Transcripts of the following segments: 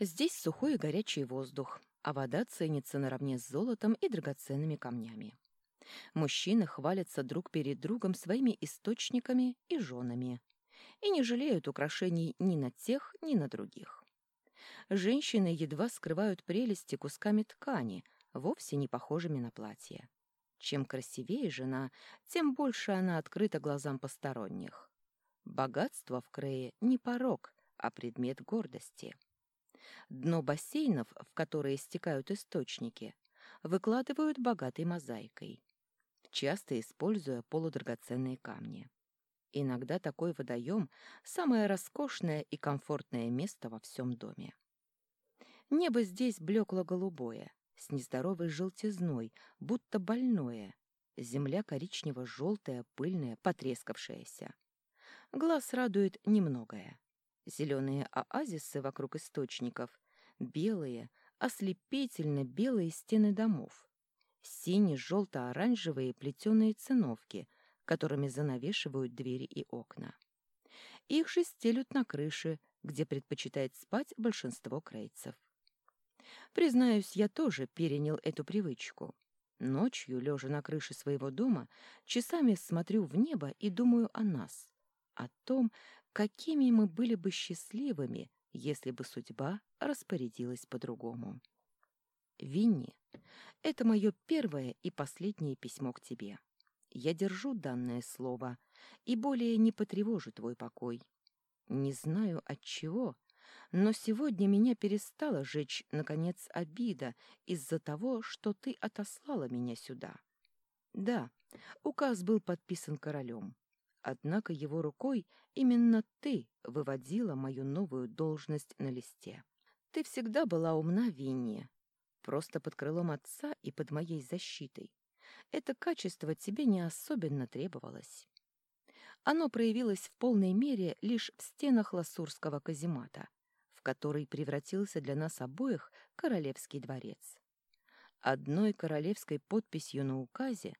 Здесь сухой и горячий воздух, а вода ценится наравне с золотом и драгоценными камнями. Мужчины хвалятся друг перед другом своими источниками и женами и не жалеют украшений ни на тех, ни на других. Женщины едва скрывают прелести кусками ткани, вовсе не похожими на платье. Чем красивее жена, тем больше она открыта глазам посторонних. Богатство в Крее не порог, а предмет гордости. Дно бассейнов, в которые стекают источники, выкладывают богатой мозаикой, часто используя полудрагоценные камни. Иногда такой водоем – самое роскошное и комфортное место во всем доме. Небо здесь блекло-голубое, с нездоровой желтизной, будто больное. Земля коричнево-желтая, пыльная, потрескавшаяся. Глаз радует немногое. Зеленые оазисы вокруг источников, белые, ослепительно белые стены домов, сине-желто-оранжевые плетеные циновки, которыми занавешивают двери и окна. Их же стелют на крыше, где предпочитает спать большинство крейцев. Признаюсь, я тоже перенял эту привычку. Ночью, лежа на крыше своего дома, часами смотрю в небо и думаю о нас, о том, какими мы были бы счастливыми, если бы судьба распорядилась по-другому. Винни, это мое первое и последнее письмо к тебе. Я держу данное слово и более не потревожу твой покой. Не знаю от чего, но сегодня меня перестала жечь, наконец, обида из-за того, что ты отослала меня сюда. Да, указ был подписан королем. Однако его рукой именно ты выводила мою новую должность на листе. Ты всегда была умна, Винни, просто под крылом отца и под моей защитой. Это качество тебе не особенно требовалось. Оно проявилось в полной мере лишь в стенах ласурского каземата, в который превратился для нас обоих королевский дворец. Одной королевской подписью на указе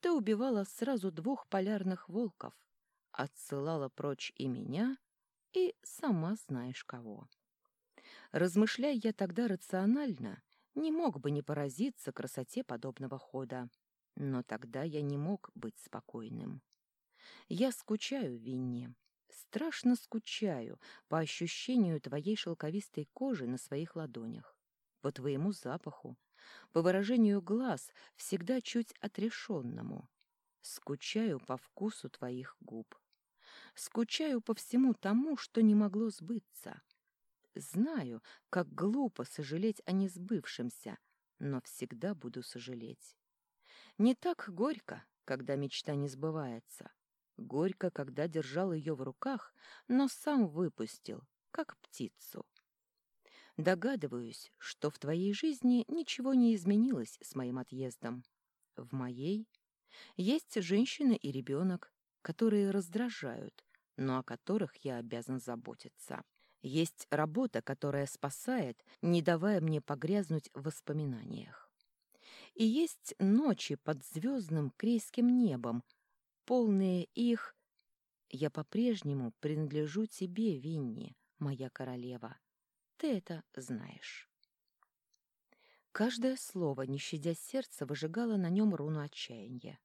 ты убивала сразу двух полярных волков, отсылала прочь и меня, и сама знаешь кого. Размышляя я тогда рационально, не мог бы не поразиться красоте подобного хода. Но тогда я не мог быть спокойным. Я скучаю, Винни, страшно скучаю по ощущению твоей шелковистой кожи на своих ладонях, по твоему запаху, по выражению глаз, всегда чуть отрешенному. Скучаю по вкусу твоих губ. Скучаю по всему тому, что не могло сбыться. Знаю, как глупо сожалеть о несбывшемся, но всегда буду сожалеть. Не так горько, когда мечта не сбывается. Горько, когда держал ее в руках, но сам выпустил, как птицу. Догадываюсь, что в твоей жизни ничего не изменилось с моим отъездом. В моей есть женщина и ребенок, которые раздражают, но о которых я обязан заботиться. Есть работа, которая спасает, не давая мне погрязнуть в воспоминаниях. И есть ночи под звездным крейским небом, полные их... Я по-прежнему принадлежу тебе, Винни, моя королева. Ты это знаешь. Каждое слово, не щадя сердца, выжигало на нем руну отчаяния.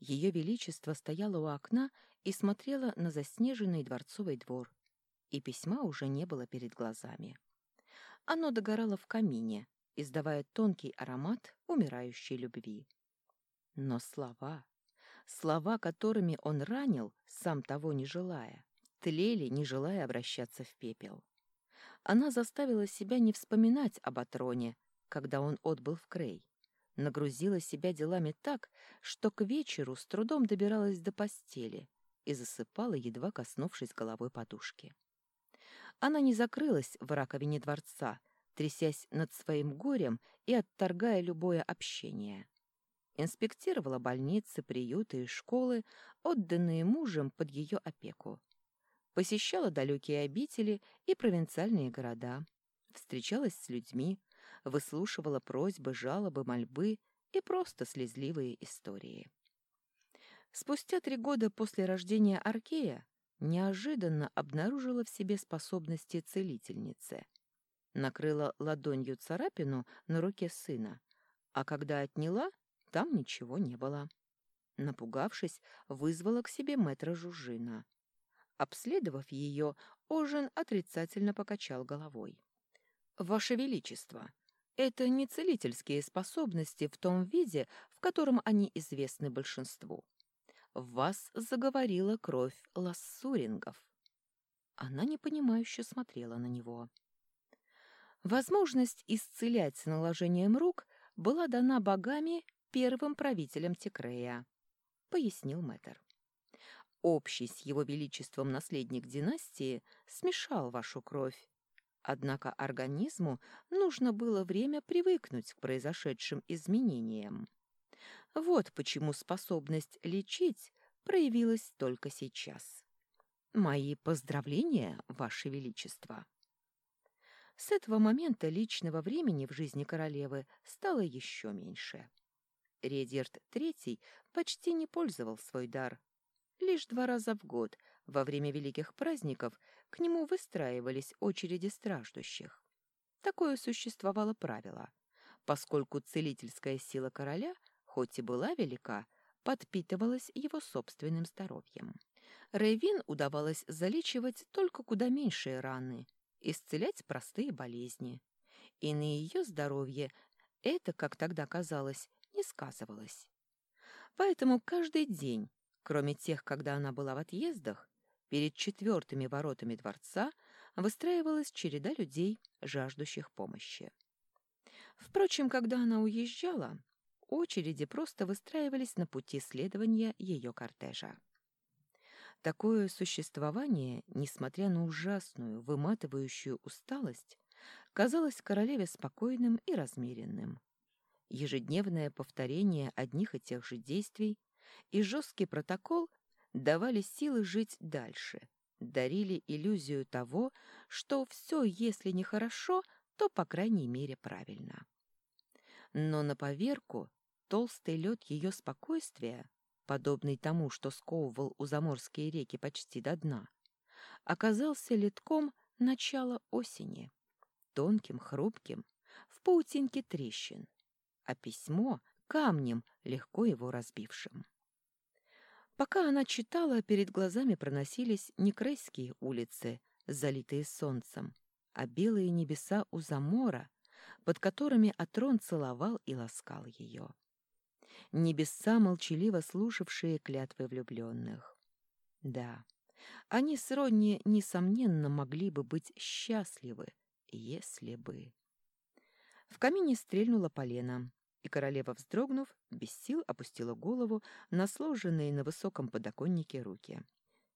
Ее Величество стояло у окна и смотрело на заснеженный дворцовый двор, и письма уже не было перед глазами. Оно догорало в камине, издавая тонкий аромат умирающей любви. Но слова, слова, которыми он ранил, сам того не желая, тлели, не желая обращаться в пепел. Она заставила себя не вспоминать об Атроне, когда он отбыл в Крей. Нагрузила себя делами так, что к вечеру с трудом добиралась до постели и засыпала, едва коснувшись головой подушки. Она не закрылась в раковине дворца, трясясь над своим горем и отторгая любое общение. Инспектировала больницы, приюты и школы, отданные мужем под ее опеку. Посещала далекие обители и провинциальные города. Встречалась с людьми, выслушивала просьбы, жалобы, мольбы и просто слезливые истории. Спустя три года после рождения Аркея неожиданно обнаружила в себе способности целительницы. накрыла ладонью царапину на руке сына, а когда отняла, там ничего не было. Напугавшись, вызвала к себе мэтра Жужина. Обследовав ее, Ожин отрицательно покачал головой. «Ваше Величество, это не целительские способности в том виде, в котором они известны большинству. В вас заговорила кровь лассурингов». Она непонимающе смотрела на него. Возможность исцелять наложением рук была дана богами первым правителем Текрея, пояснил мэтр. Общий с его величеством наследник династии смешал вашу кровь. Однако организму нужно было время привыкнуть к произошедшим изменениям. Вот почему способность лечить проявилась только сейчас. Мои поздравления, Ваше Величество. С этого момента личного времени в жизни королевы стало еще меньше. Редерт III почти не пользовал свой дар. Лишь два раза в год, во время великих праздников, к нему выстраивались очереди страждущих. Такое существовало правило, поскольку целительская сила короля, хоть и была велика, подпитывалась его собственным здоровьем. Рейвин удавалось залечивать только куда меньшие раны, исцелять простые болезни. И на ее здоровье это, как тогда казалось, не сказывалось. Поэтому каждый день, кроме тех, когда она была в отъездах, перед четвертыми воротами дворца выстраивалась череда людей, жаждущих помощи. Впрочем, когда она уезжала, очереди просто выстраивались на пути следования ее кортежа. Такое существование, несмотря на ужасную, выматывающую усталость, казалось королеве спокойным и размеренным. Ежедневное повторение одних и тех же действий и жесткий протокол давали силы жить дальше, дарили иллюзию того, что все, если не хорошо, то, по крайней мере, правильно. Но на поверку толстый лед ее спокойствия подобный тому, что сковывал у заморские реки почти до дна, оказался литком начала осени, тонким, хрупким, в паутинке трещин, а письмо — камнем, легко его разбившим. Пока она читала, перед глазами проносились не крайские улицы, залитые солнцем, а белые небеса у замора, под которыми Атрон целовал и ласкал ее небеса, молчаливо слушавшие клятвы влюбленных. Да, они с Ронни, несомненно, могли бы быть счастливы, если бы... В камине стрельнула полена, и королева, вздрогнув, без сил опустила голову на сложенные на высоком подоконнике руки.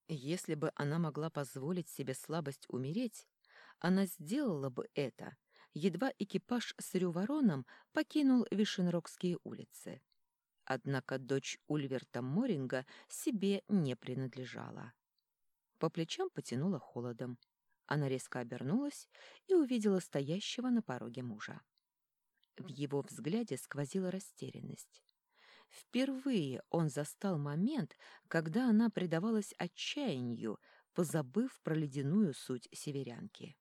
Если бы она могла позволить себе слабость умереть, она сделала бы это, едва экипаж с Рювороном покинул Вишенрогские улицы. Однако дочь Ульверта Моринга себе не принадлежала. По плечам потянула холодом. Она резко обернулась и увидела стоящего на пороге мужа. В его взгляде сквозила растерянность. Впервые он застал момент, когда она предавалась отчаянию, позабыв про ледяную суть северянки.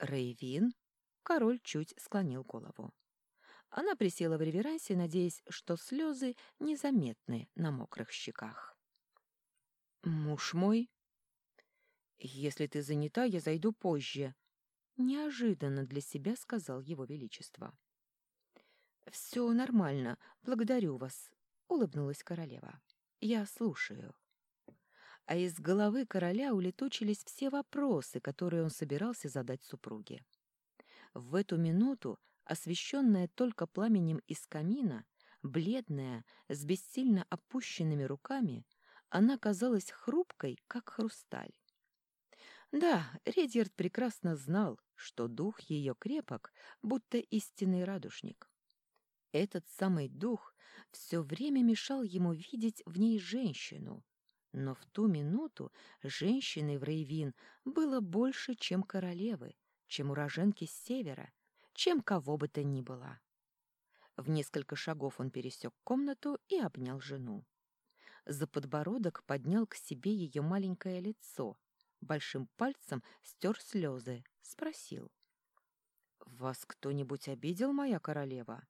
«Рейвин?» — король чуть склонил голову. Она присела в реверансе, надеясь, что слезы незаметны на мокрых щеках. «Муж мой...» «Если ты занята, я зайду позже», — неожиданно для себя сказал его величество. «Все нормально, благодарю вас», — улыбнулась королева. «Я слушаю». А из головы короля улетучились все вопросы, которые он собирался задать супруге. В эту минуту освещенная только пламенем из камина, бледная, с бессильно опущенными руками, она казалась хрупкой, как хрусталь. Да, Редьярд прекрасно знал, что дух ее крепок, будто истинный радужник. Этот самый дух все время мешал ему видеть в ней женщину, но в ту минуту женщины в Рейвин было больше, чем королевы, чем уроженки с севера, чем кого бы то ни было. В несколько шагов он пересек комнату и обнял жену. За подбородок поднял к себе ее маленькое лицо, большим пальцем стер слезы, спросил. «Вас кто-нибудь обидел, моя королева?»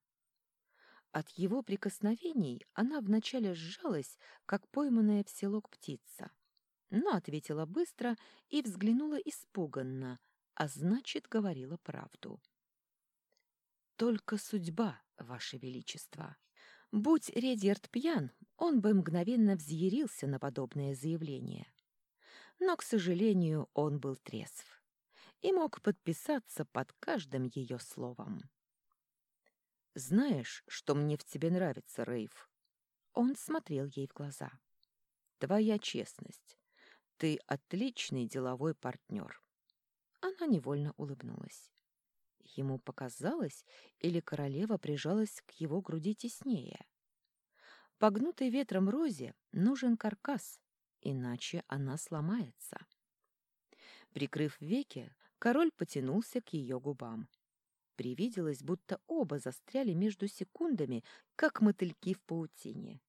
От его прикосновений она вначале сжалась, как пойманная в селок птица, но ответила быстро и взглянула испуганно, а значит, говорила правду. «Только судьба, Ваше Величество!» Будь Редьярд пьян, он бы мгновенно взъярился на подобное заявление. Но, к сожалению, он был трезв и мог подписаться под каждым ее словом. «Знаешь, что мне в тебе нравится, Рейв?» Он смотрел ей в глаза. «Твоя честность. Ты отличный деловой партнер». Она невольно улыбнулась. Ему показалось, или королева прижалась к его груди теснее. Погнутой ветром розе нужен каркас, иначе она сломается. Прикрыв веки, король потянулся к ее губам. Привиделось, будто оба застряли между секундами, как мотыльки в паутине.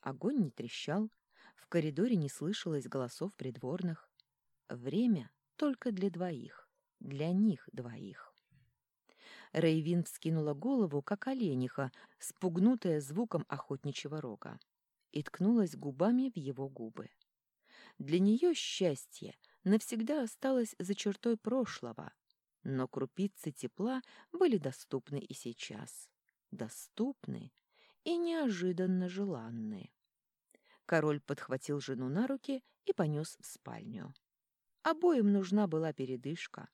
Огонь не трещал, в коридоре не слышалось голосов придворных. Время только для двоих, для них двоих. Рейвин вскинула голову, как олениха, спугнутая звуком охотничьего рога, и ткнулась губами в его губы. Для нее счастье навсегда осталось за чертой прошлого, но крупицы тепла были доступны и сейчас. Доступны и неожиданно желанны. Король подхватил жену на руки и понес в спальню. Обоим нужна была передышка.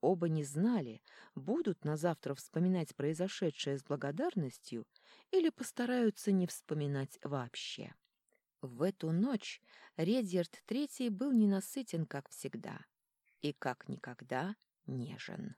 Оба не знали, будут на завтра вспоминать произошедшее с благодарностью или постараются не вспоминать вообще. В эту ночь Редьярд Третий был ненасытен, как всегда, и как никогда нежен.